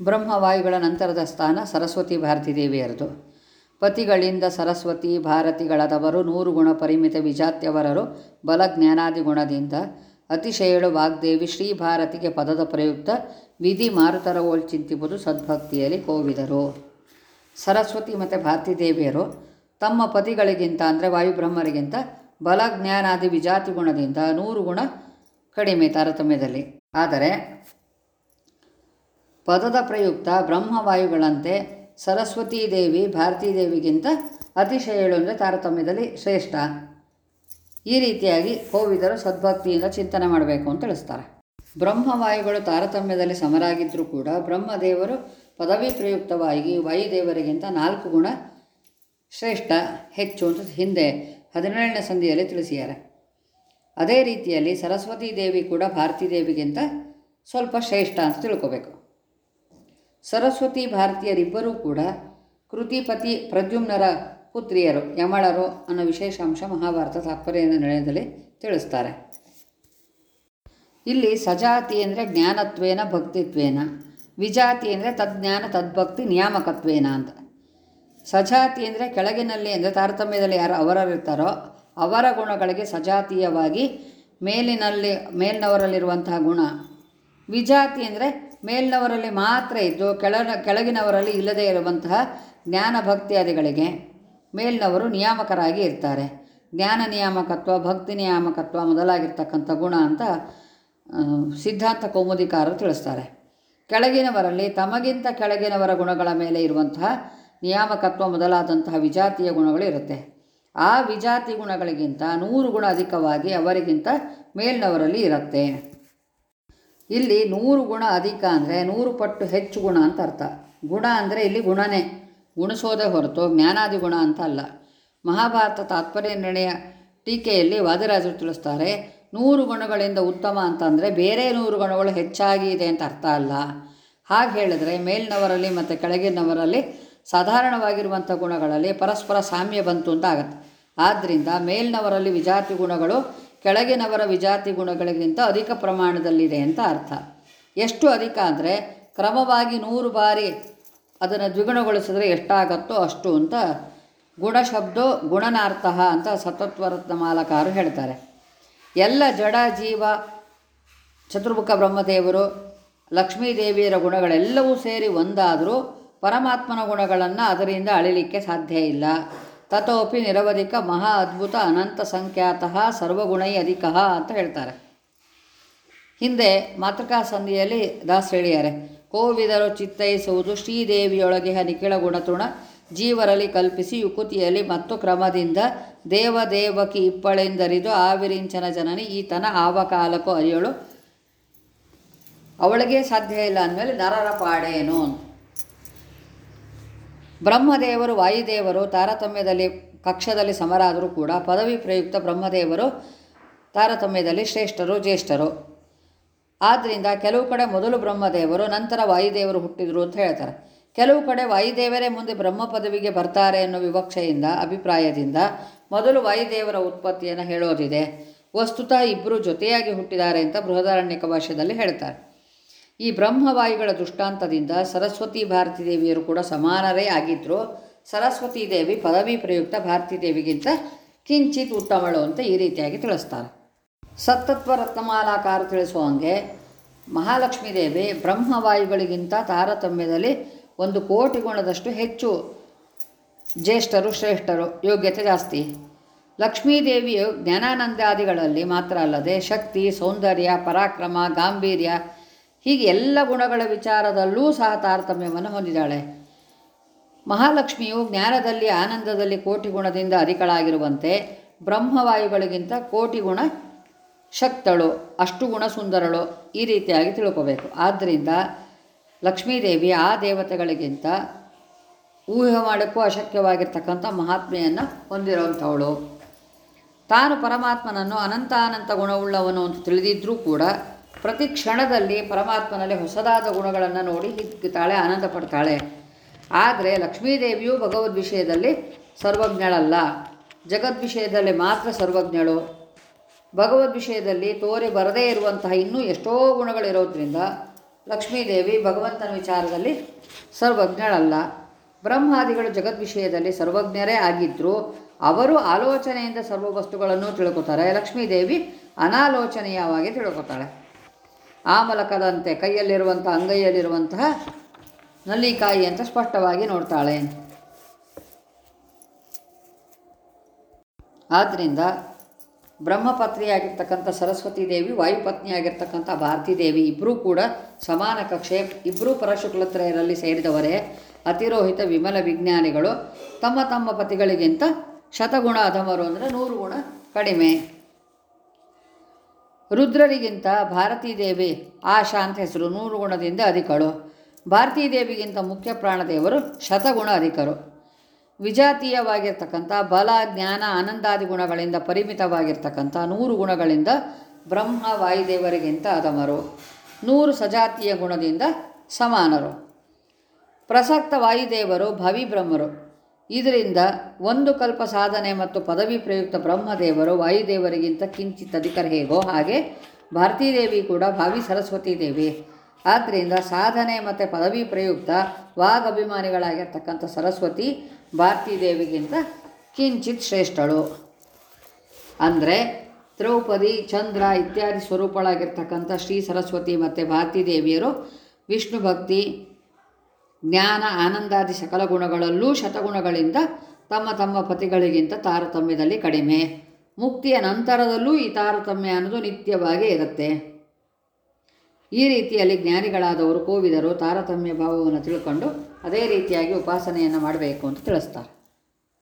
ಬ್ರಹ್ಮವಾಯುಗಳ ನಂತರದ ಸ್ಥಾನ ಸರಸ್ವತಿ ಭಾರತಿ ದೇವಿಯರದು. ಪತಿಗಳಿಂದ ಸರಸ್ವತಿ ಭಾರತಿಗಳದವರು ನೂರು ಗುಣ ಪರಿಮಿತ ವಿಜಾತ್ಯವರರು ಬಲ ಜ್ಞಾನಾದಿ ಗುಣದಿಂದ ಅತಿಶಯಳು ವಾಗ್ದೇವಿ ಶ್ರೀ ಭಾರತಿಗೆ ಪದದ ಪ್ರಯುಕ್ತ ವಿಧಿ ಮಾರುತರ ಚಿಂತಿಪುದು ಸದ್ಭಕ್ತಿಯಲ್ಲಿ ಕೋವಿದರು. ಸರಸ್ವತಿ ಮತ್ತು ಭಾರತೀ ದೇವಿಯರು ತಮ್ಮ ಪತಿಗಳಿಗಿಂತ ಅಂದರೆ ವಾಯುಬ್ರಹ್ಮರಿಗಿಂತ ಬಲ ಜ್ಞಾನಾದಿ ವಿಜಾತಿ ಗುಣದಿಂದ ನೂರು ಗುಣ ಕಡಿಮೆ ತಾರತಮ್ಯದಲ್ಲಿ. ಆದರೆ ಪದದ ಪ್ರಯುಕ್ತ ಬ್ರಹ್ಮವಾಯುಗಳಂತೆ ಸರಸ್ವತೀ ದೇವಿ ಭಾರತೀ ದೇವಿಗಿಂತ ಅತಿಶಯಳು ಅಂದರೆ ತಾರತಮ್ಯದಲ್ಲಿ ಶ್ರೇಷ್ಠ. ಈ ರೀತಿಯಾಗಿ ಕೋವಿದರು ಸದ್ಭಕ್ತಿಯಿಂದ ಚಿಂತನೆ ಮಾಡಬೇಕು ಅಂತ ತಿಳಿಸ್ತಾರೆ. ಬ್ರಹ್ಮವಾಯುಗಳು ತಾರತಮ್ಯದಲ್ಲಿ ಸಮರಾಗಿದ್ದರೂ ಕೂಡ ಬ್ರಹ್ಮದೇವರು ಪದವಿ ಪ್ರಯುಕ್ತವಾಗಿ ವಾಯುದೇವರಿಗಿಂತ ನಾಲ್ಕು ಗುಣ ಶ್ರೇಷ್ಠ, ಹೆಚ್ಚು ಅಂತ ಹಿಂದೆ ಹದಿನೇಳನೇ ಸಂಧಿಯಲ್ಲಿ ತಿಳಿಸಿದ್ದಾರೆ. ಅದೇ ರೀತಿಯಲ್ಲಿ ಸರಸ್ವತೀ ದೇವಿ ಕೂಡ ಭಾರತೀ ದೇವಿಗಿಂತ ಸ್ವಲ್ಪ ಶ್ರೇಷ್ಠ ಅಂತ ತಿಳ್ಕೋಬೇಕು. ಸರಸ್ವತಿ ಭಾರತೀಯರಿಬ್ಬರೂ ಕೂಡ ಕೃತಿಪತಿ ಪ್ರದ್ಯುಮ್ನರ ಪುತ್ರಿಯರು, ಯಮಳರು ಅನ್ನೋ ವಿಶೇಷಾಂಶ ಮಹಾಭಾರತ ತಾತ್ಪರ್ಯ ನಿರ್ಣಯದಲ್ಲಿ ತಿಳಿಸ್ತಾರೆ. ಇಲ್ಲಿ ಸಜಾತಿ ಅಂದರೆ ಜ್ಞಾನತ್ವೇನ, ಭಕ್ತಿತ್ವೇನ, ವಿಜಾತಿ ಅಂದರೆ ತಜ್ಞಾನ, ತದ್ಭಕ್ತಿ, ನಿಯಾಮಕತ್ವೇನ ಅಂತ. ಸಜಾತಿ ಅಂದರೆ ಕೆಳಗಿನಲ್ಲಿ ಅಂದರೆ ತಾರತಮ್ಯದಲ್ಲಿ ಯಾರು ಅವರರಿರ್ತಾರೋ ಅವರ ಗುಣಗಳಿಗೆ ಸಜಾತೀಯವಾಗಿ ಮೇಲಿನಲ್ಲಿ, ಮೇಲಿನವರಲ್ಲಿರುವಂತಹ ಗುಣ. ವಿಜಾತಿ ಅಂದರೆ ಮೇಲಿನವರಲ್ಲಿ ಮಾತ್ರ ಇದ್ದು ಕೆಳ ಕೆಳಗಿನವರಲ್ಲಿ ಇಲ್ಲದೇ ಇರುವಂತಹ ಜ್ಞಾನ ಭಕ್ತಿಯಾದಿಗಳಿಗೆ ಮೇಲಿನವರು ನಿಯಾಮಕರಾಗಿ ಇರ್ತಾರೆ. ಜ್ಞಾನ ನಿಯಾಮಕತ್ವ, ಭಕ್ತಿ ನಿಯಾಮಕತ್ವ ಮೊದಲಾಗಿರ್ತಕ್ಕಂಥ ಗುಣ ಅಂತ ಸಿದ್ಧಾಂತ ಕೌಮುದಿಕಾರರು ತಿಳಿಸ್ತಾರೆ. ಕೆಳಗಿನವರಲ್ಲಿ ತಮಗಿಂತ ಕೆಳಗಿನವರ ಗುಣಗಳ ಮೇಲೆ ಇರುವಂತಹ ನಿಯಾಮಕತ್ವ ಮೊದಲಾದಂತಹ ವಿಜಾತಿಯ ಗುಣಗಳು ಇರುತ್ತೆ. ಆ ವಿಜಾತಿ ಗುಣಗಳಿಗಿಂತ ನೂರು ಗುಣ ಅಧಿಕವಾಗಿ ಅವರಿಗಿಂತ ಮೇಲಿನವರಲ್ಲಿ ಇರುತ್ತೆ. ಇಲ್ಲಿ ನೂರು ಗುಣ ಅಧಿಕ ಅಂದರೆ ನೂರು ಪಟ್ಟು ಹೆಚ್ಚು ಗುಣ ಅಂತ ಅರ್ಥ. ಗುಣ ಅಂದರೆ ಇಲ್ಲಿ ಗುಣನೇ. ಗುಣಿಸೋದೇ ಹೊರತು ಜ್ಞಾನಾದಿ ಗುಣ ಅಂತ ಅಲ್ಲ. ಮಹಾಭಾರತ ತಾತ್ಪರ್ಯ ನಿರ್ಣಯ ಟೀಕೆಯಲ್ಲಿ ವಾದಿರಾಜರು ತಿಳಿಸ್ತಾರೆ, ನೂರು ಗುಣಗಳಿಂದ ಉತ್ತಮ ಅಂತಂದರೆ ಬೇರೆ ನೂರು ಗುಣಗಳು ಹೆಚ್ಚಾಗಿ ಇದೆ ಅಂತ ಅರ್ಥ ಅಲ್ಲ. ಹಾಗೆ ಹೇಳಿದ್ರೆ ಮೇಲಿನವರಲ್ಲಿ ಮತ್ತು ಕೆಳಗಿನವರಲ್ಲಿ ಸಾಧಾರಣವಾಗಿರುವಂಥ ಗುಣಗಳಲ್ಲಿ ಪರಸ್ಪರ ಸಾಮ್ಯ ಬಂತು ಅಂತ ಆಗತ್ತೆ. ಆದ್ದರಿಂದ ಮೇಲಿನವರಲ್ಲಿ ವಿಜಾತಿ ಗುಣಗಳು ಕೆಳಗಿನವರ ವಿಜಾತಿ ಗುಣಗಳಿಗಿಂತ ಅಧಿಕ ಪ್ರಮಾಣದಲ್ಲಿದೆ ಅಂತ ಅರ್ಥ. ಎಷ್ಟು ಅಧಿಕ ಅಂದರೆ ಕ್ರಮವಾಗಿ ನೂರು ಬಾರಿ ಅದನ್ನು ದ್ವಿಗುಣಗೊಳಿಸಿದ್ರೆ ಎಷ್ಟಾಗತ್ತೋ ಅಷ್ಟು ಅಂತ ಗುಣಶಬ್ದೋ ಗುಣನಾರ್ಥ ಅಂತ ಸತತ್ವರತ್ನ ಮಾಲಕಾರು ಹೇಳ್ತಾರೆ. ಎಲ್ಲ ಜಡ ಜೀವ ಚತುರ್ಮುಖ ಬ್ರಹ್ಮದೇವರು ಲಕ್ಷ್ಮೀದೇವಿಯರ ಗುಣಗಳೆಲ್ಲವೂ ಸೇರಿ ಒಂದಾದರೂ ಪರಮಾತ್ಮನ ಗುಣಗಳನ್ನು ಅದರಿಂದ ಅಳಿಲಿಕ್ಕೆ ಸಾಧ್ಯ ಇಲ್ಲ. ತಥೋಪಿ ನಿರವಧಿಕ ಮಹಾ ಅದ್ಭುತ ಅನಂತ ಸಂಖ್ಯಾತಃ ಸರ್ವಗುಣೈ ಅಧಿಕ ಅಂತ ಹೇಳ್ತಾರೆ. ಹಿಂದೆ ಮಾತೃಕಾ ಸಂಧಿಯಲ್ಲಿ ದಾಸ್ ಹೇಳಿದ್ದಾರೆ. ಕೋವಿದರು ಚಿತ್ತೈಸುವುದು ಶ್ರೀದೇವಿಯೊಳಗೆ ನಿಖಿಳ ಗುಣತೃಣ, ಜೀವರಲ್ಲಿ ಕಲ್ಪಿಸಿ ಯುಕುತಿಯಲ್ಲಿ ಮತ್ತು ಕ್ರಮದಿಂದ ದೇವದೇವಕಿ ಇಪ್ಪಳೆಂದರಿದು ಆವಿರಿಂಚನ ಜನನಿ ಈತನ ಆವಕಾಲಕ್ಕೂ ಅರಿಯಳು. ಅವಳಿಗೆ ಸಾಧ್ಯ ಇಲ್ಲ ಅಂದಮೇಲೆ ನರರ ಪಾಡೇನು ಅಂತ. ಬ್ರಹ್ಮದೇವರು, ವಾಯುದೇವರು, ತಾರತಮ್ಯದಲ್ಲಿ, ಕಕ್ಷದಲ್ಲಿ ಸಮರಾದರೂ ಕೂಡ ಪದವಿ ಪ್ರಯುಕ್ತ ಬ್ರಹ್ಮದೇವರು, ತಾರತಮ್ಯದಲ್ಲಿ ಶ್ರೇಷ್ಠರು, ಜ್ಯೇಷ್ಠರು. ಆದ್ದರಿಂದ ಕೆಲವು ಕಡೆ ಮೊದಲು ಬ್ರಹ್ಮದೇವರು, ನಂತರ ವಾಯುದೇವರು ಹುಟ್ಟಿದರು ಅಂತ ಹೇಳ್ತಾರೆ. ಕೆಲವು ಕಡೆ ವಾಯುದೇವರೇ ಮುಂದೆ ಬ್ರಹ್ಮ ಪದವಿಗೆ ಬರ್ತಾರೆ ಅನ್ನೋ ವಿವಕ್ಷೆಯಿಂದ, ಅಭಿಪ್ರಾಯದಿಂದ ಮೊದಲು ವಾಯುದೇವರ ಉತ್ಪತ್ತಿಯನ್ನು ಹೇಳೋದಿದೆ. ವಸ್ತುತ ಇಬ್ಬರು ಜೊತೆಯಾಗಿ ಹುಟ್ಟಿದ್ದಾರೆ ಅಂತ ಬೃಹದಾರಣ್ಯಕ ಭಾಷೆಯಲ್ಲಿ ಹೇಳ್ತಾರೆ. ಈ ಬ್ರಹ್ಮವಾಯುಗಳ ದೃಷ್ಟಾಂತದಿಂದ ಸರಸ್ವತಿ ಭಾರತೀ ದೇವಿಯರು ಕೂಡ ಸಮಾನರೇ ಆಗಿದ್ದರು ಸರಸ್ವತೀ ದೇವಿ ಪದವಿ ಪ್ರಯುಕ್ತ ಭಾರತೀ ದೇವಿಗಿಂತ ಕಿಂಚಿತ್ ಉತ್ತಮಳು ಅಂತ ಈ ರೀತಿಯಾಗಿ ತಿಳಿಸ್ತಾರೆ. ಸತ್ತತ್ವ ರತ್ನಮಾಲಾಕಾರ ತಿಳಿಸುವಂಗೆ ಮಹಾಲಕ್ಷ್ಮೀ ದೇವಿ ಬ್ರಹ್ಮವಾಯುಗಳಿಗಿಂತ ತಾರತಮ್ಯದಲ್ಲಿ ಒಂದು ಕೋಟಿ ಗುಣದಷ್ಟು ಹೆಚ್ಚು ಜ್ಯೇಷ್ಠರು, ಶ್ರೇಷ್ಠರು ಯೋಗ್ಯತೆ ಜಾಸ್ತಿ. ಲಕ್ಷ್ಮೀದೇವಿಯು ಜ್ಞಾನಾನಂದಾದಿಗಳಲ್ಲಿ ಮಾತ್ರ ಅಲ್ಲದೆ ಶಕ್ತಿ, ಸೌಂದರ್ಯ, ಪರಾಕ್ರಮ, ಗಾಂಭೀರ್ಯ ಹೀಗೆ ಎಲ್ಲ ಗುಣಗಳ ವಿಚಾರದಲ್ಲೂ ಸಹ ತಾರತಮ್ಯವನ್ನು ಹೊಂದಿದ್ದಾಳೆ. ಮಹಾಲಕ್ಷ್ಮಿಯು ಜ್ಞಾನದಲ್ಲಿ ಆನಂದದಲ್ಲಿ ಕೋಟಿ ಗುಣದಿಂದ ಅಧಿಕಳಾಗಿರುವಂತೆ ಬ್ರಹ್ಮವಾಯುಗಳಿಗಿಂತ ಕೋಟಿ ಗುಣ ಶಕ್ತಳು, ಅಷ್ಟು ಗುಣ ಸುಂದರಳು ಈ ರೀತಿಯಾಗಿ ತಿಳ್ಕೋಬೇಕು. ಆದ್ದರಿಂದ ಲಕ್ಷ್ಮೀದೇವಿ ಆ ದೇವತೆಗಳಿಗಿಂತ ಊಹೆ ಮಾಡೋಕ್ಕೂ ಅಶಕ್ಯವಾಗಿರ್ತಕ್ಕಂಥ ಮಹಾತ್ಮೆಯನ್ನು ಹೊಂದಿರುವಂಥವಳು. ತಾನು ಪರಮಾತ್ಮನನ್ನು ಅನಂತಾನಂತ ಗುಣವುಳ್ಳವನು ಅಂತ ತಿಳಿದಿದ್ದರೂ ಕೂಡ ಪ್ರತಿ ಕ್ಷಣದಲ್ಲಿ ಪರಮಾತ್ಮನಲ್ಲಿ ಹೊಸದಾದ ಗುಣಗಳನ್ನು ನೋಡಿ ಹಿಗ್ತಾಳೆ ಆನಂದ ಪಡ್ತಾಳೆ. ಆದರೆ ಲಕ್ಷ್ಮೀದೇವಿಯು ಭಗವದ್ ವಿಷಯದಲ್ಲಿ ಸರ್ವಜ್ಞಳಲ್ಲ. ಜಗದ್ ವಿಷಯದಲ್ಲಿ ಮಾತ್ರ ಸರ್ವಜ್ಞಳು. ಭಗವದ್ ವಿಷಯದಲ್ಲಿ ತೋರಿ ಬರದೇ ಇರುವಂತಹ ಇನ್ನೂ ಎಷ್ಟೋ ಗುಣಗಳಿರೋದ್ರಿಂದ ಲಕ್ಷ್ಮೀದೇವಿ ಭಗವಂತನ ವಿಚಾರದಲ್ಲಿ ಸರ್ವಜ್ಞಳಲ್ಲ. ಬ್ರಹ್ಮಾದಿಗಳು ಜಗದ್ ವಿಷಯದಲ್ಲಿ ಸರ್ವಜ್ಞರೇ ಆಗಿದ್ದರೂ ಅವರು ಆಲೋಚನೆಯಿಂದ ಸರ್ವ ವಸ್ತುಗಳನ್ನು ತಿಳ್ಕೊತಾರೆ. ಲಕ್ಷ್ಮೀದೇವಿ ಅನಾಲೋಚನೀಯವಾಗಿ ತಿಳ್ಕೊತಾಳೆ. ಆಮಲಕದಂತೆ ಕೈಯಲ್ಲಿರುವಂಥ ಅಂಗೈಯಲ್ಲಿರುವಂತಹ ನಲ್ಲಿಕಾಯಿ ಅಂತ ಸ್ಪಷ್ಟವಾಗಿ ನೋಡ್ತಾಳೆ. ಆದ್ದರಿಂದ ಬ್ರಹ್ಮಪತ್ನಿಯಾಗಿರ್ತಕ್ಕಂಥ ಸರಸ್ವತಿ ದೇವಿ, ವಾಯುಪತ್ನಿಯಾಗಿರ್ತಕ್ಕಂಥ ಭಾರತೀ ದೇವಿ ಇಬ್ಬರೂ ಕೂಡ ಸಮಾನ ಕಕ್ಷೆ ಇಬ್ಬರೂ ಪರಶುಕ್ಲತ್ರಯರಲ್ಲಿ ಸೇರಿದವರೇ. ಅತಿರೋಹಿತ ವಿಮಲ ವಿಜ್ಞಾನಿಗಳು ತಮ್ಮ ತಮ್ಮ ಪತಿಗಳಿಗಿಂತ ಶತಗುಣ ಅಧಮರು ಅಂದರೆ ನೂರು ಗುಣ ಕಡಿಮೆ. ರುದ್ರರಿಗಿಂತ ಭಾರತೀ ದೇವಿ ಆಶಾ ಅಂತ ಹೆಸರು ನೂರು ಗುಣದಿಂದ ಅಧಿಕಳು. ಭಾರತೀ ದೇವಿಗಿಂತ ಮುಖ್ಯ ಪ್ರಾಣದೇವರು ಶತಗುಣ ಅಧಿಕರು. ವಿಜಾತೀಯವಾಗಿರ್ತಕ್ಕಂಥ ಬಲ, ಜ್ಞಾನ, ಆನಂದಾದಿ ಗುಣಗಳಿಂದ ಪರಿಮಿತವಾಗಿರ್ತಕ್ಕಂಥ ನೂರು ಗುಣಗಳಿಂದ ಬ್ರಹ್ಮ, ವಾಯುದೇವರಿಗಿಂತ ಅದಮರು. ನೂರು ಸಜಾತಿಯ ಗುಣದಿಂದ ಸಮಾನರು. ಪ್ರಸಕ್ತ ವಾಯುದೇವರು ಭವಿ ಬ್ರಹ್ಮರು ಇದರಿಂದ ಒಂದು ಕಲ್ಪ ಸಾಧನೆ ಮತ್ತು ಪದವಿ ಪ್ರಯುಕ್ತ ಬ್ರಹ್ಮದೇವರು ವಾಯುದೇವರಿಗಿಂತ ಕಿಂಚಿತ್ ಅಧಿಕರ ಹೇಗೋ ಹಾಗೆ ಭಾರತೀ ದೇವಿ ಕೂಡ ಭಾವಿ ಸರಸ್ವತಿ ದೇವಿ. ಆದ್ದರಿಂದ ಸಾಧನೆ ಮತ್ತು ಪದವಿ ಪ್ರಯುಕ್ತ ವಾಗ್ ಅಭಿಮಾನಿಗಳಾಗಿರ್ತಕ್ಕಂಥ ಸರಸ್ವತಿ ಭಾರತೀ ದೇವಿಗಿಂತ ಕಿಂಚಿತ್ ಶ್ರೇಷ್ಠಳು. ಅಂದರೆ ದ್ರೌಪದಿ, ಚಂದ್ರ ಇತ್ಯಾದಿ ಸ್ವರೂಪಗಳಾಗಿರ್ತಕ್ಕಂಥ ಶ್ರೀ ಸರಸ್ವತಿ ಮತ್ತು ಭಾರತೀ ದೇವಿಯರು ವಿಷ್ಣು ಭಕ್ತಿ ಜ್ಞಾನ, ಆನಂದಾದಿ ಸಕಲ ಗುಣಗಳಲ್ಲೂ ಶತಗುಣಗಳಿಂದ ತಮ್ಮ ತಮ್ಮ ಪತಿಗಳಿಗಿಂತ ತಾರತಮ್ಯದಲ್ಲಿ ಕಡಿಮೆ. ಮುಕ್ತಿಯ ನಂತರದಲ್ಲೂ ಈ ತಾರತಮ್ಯ ಅನ್ನೋದು ನಿತ್ಯವಾಗಿ ಇರುತ್ತೆ. ಈ ರೀತಿಯಲ್ಲಿ ಜ್ಞಾನಿಗಳಾದವರು ಕೋವಿದರು ತಾರತಮ್ಯ ಭಾವವನ್ನು ತಿಳ್ಕೊಂಡು ಅದೇ ರೀತಿಯಾಗಿ ಉಪಾಸನೆಯನ್ನು ಮಾಡಬೇಕು ಅಂತ ತಿಳಿಸ್ತಾರೆ.